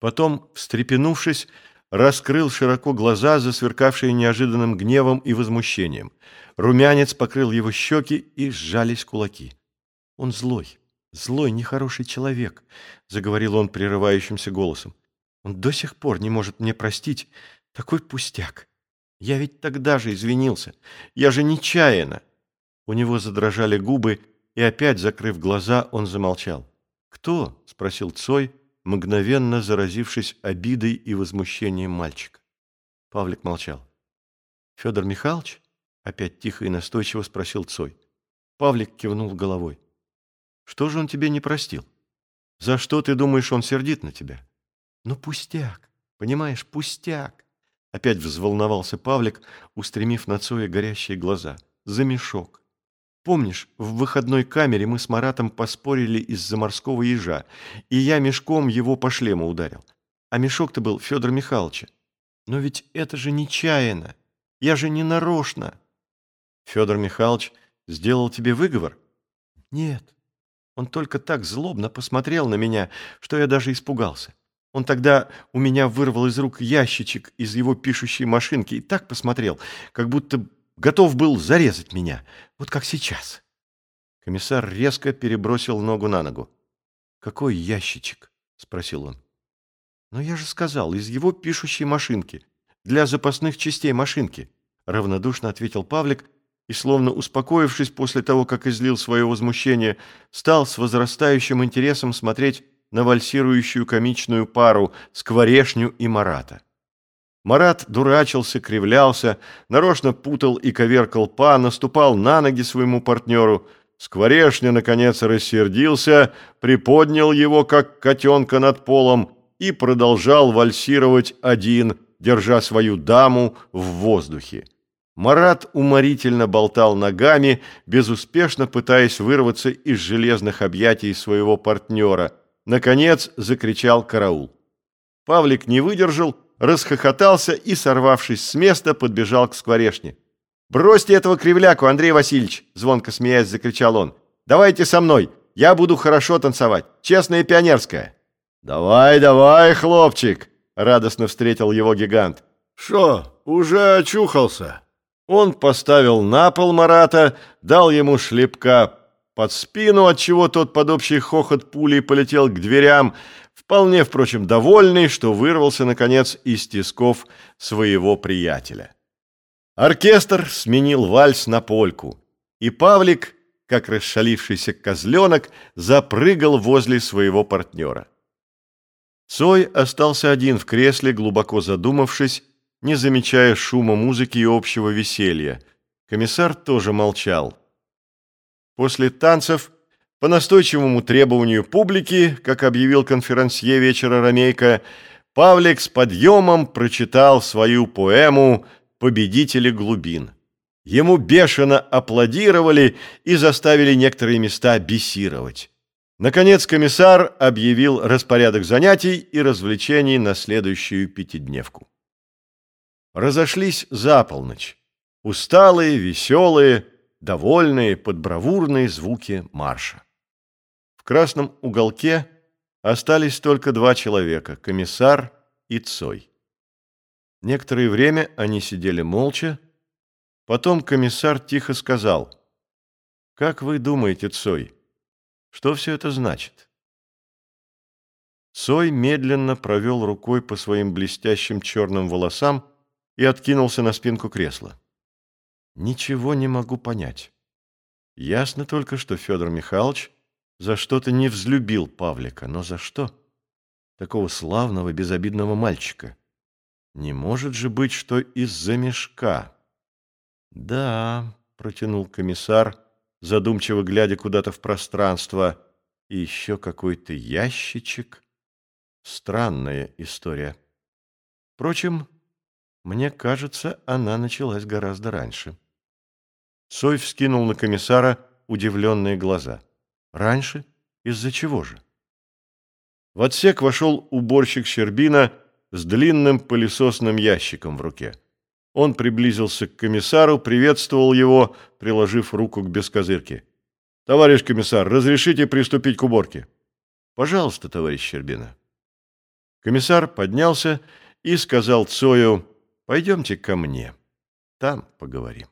Потом, встрепенувшись, раскрыл широко глаза, засверкавшие неожиданным гневом и возмущением. Румянец покрыл его щеки и сжались кулаки. «Он злой, злой, нехороший человек», — заговорил он прерывающимся голосом. «Он до сих пор не может мне простить. Такой пустяк. Я ведь тогда же извинился. Я же нечаянно». У него задрожали губы, и опять, закрыв глаза, он замолчал. «Кто?» — спросил Цой, мгновенно заразившись обидой и возмущением мальчика. Павлик молчал. «Федор Михайлович?» — опять тихо и настойчиво спросил Цой. Павлик кивнул головой. «Что же он тебе не простил? За что, ты думаешь, он сердит на тебя?» «Ну, пустяк, понимаешь, пустяк!» Опять взволновался Павлик, устремив на Цоя горящие глаза. «За мешок. Помнишь, в выходной камере мы с Маратом поспорили из-за морского ежа, и я мешком его по шлему ударил. А мешок-то был Федор Михайловича. Но ведь это же нечаянно. Я же не нарочно. Федор Михайлович сделал тебе выговор? Нет. Он только так злобно посмотрел на меня, что я даже испугался. Он тогда у меня вырвал из рук ящичек из его пишущей машинки и так посмотрел, как будто готов был зарезать меня, вот как сейчас. Комиссар резко перебросил ногу на ногу. «Какой ящичек?» — спросил он. «Ну, я же сказал, из его пишущей машинки, для запасных частей машинки», — равнодушно ответил Павлик и, словно успокоившись после того, как излил свое возмущение, стал с возрастающим интересом смотреть на вальсирующую комичную пару Скворешню и Марата. Марат дурачился, кривлялся, нарочно путал и коверкал па, наступал на ноги своему партнеру. Скворешня, наконец, рассердился, приподнял его, как котенка над полом, и продолжал вальсировать один, держа свою даму в воздухе. Марат уморительно болтал ногами, безуспешно пытаясь вырваться из железных объятий своего партнера. Наконец закричал караул. Павлик не выдержал, расхохотался и, сорвавшись с места, подбежал к скворешне. «Бросьте этого кривляку, Андрей Васильевич!» – звонко смеясь закричал он. «Давайте со мной, я буду хорошо танцевать, честная пионерская». «Давай, давай, хлопчик!» – радостно встретил его гигант. «Шо, уже очухался?» Он поставил на пол Марата, дал ему шлепка под спину, отчего тот под общий хохот пулей полетел к дверям, вполне, впрочем, довольный, что вырвался, наконец, из тисков своего приятеля. Оркестр сменил вальс на польку, и Павлик, как расшалившийся козленок, запрыгал возле своего партнера. Цой остался один в кресле, глубоко задумавшись, не замечая шума музыки и общего веселья. Комиссар тоже молчал. После танцев по настойчивому требованию публики, как объявил конферансье вечера Ромейко, Павлик с подъемом прочитал свою поэму «Победители глубин». Ему бешено аплодировали и заставили некоторые места бесировать. Наконец комиссар объявил распорядок занятий и развлечений на следующую пятидневку. Разошлись за полночь. Усталые, веселые, довольные, подбравурные звуки марша красном уголке остались только два человека – комиссар и Цой. Некоторое время они сидели молча. Потом комиссар тихо сказал, «Как вы думаете, Цой, что все это значит?» Цой медленно провел рукой по своим блестящим черным волосам и откинулся на спинку кресла. «Ничего не могу понять. Ясно только, что Федор Михайлович – за что-то не взлюбил Павлика, но за что? Такого славного, безобидного мальчика. Не может же быть, что из-за мешка. Да, протянул комиссар, задумчиво глядя куда-то в пространство, и еще какой-то ящичек. Странная история. Впрочем, мне кажется, она началась гораздо раньше. Сой вскинул на комиссара удивленные глаза. Раньше? Из-за чего же? В отсек вошел уборщик Щербина с длинным пылесосным ящиком в руке. Он приблизился к комиссару, приветствовал его, приложив руку к бескозырке. «Товарищ комиссар, разрешите приступить к уборке?» «Пожалуйста, товарищ Щербина». Комиссар поднялся и сказал Цою, «Пойдемте ко мне, там поговорим».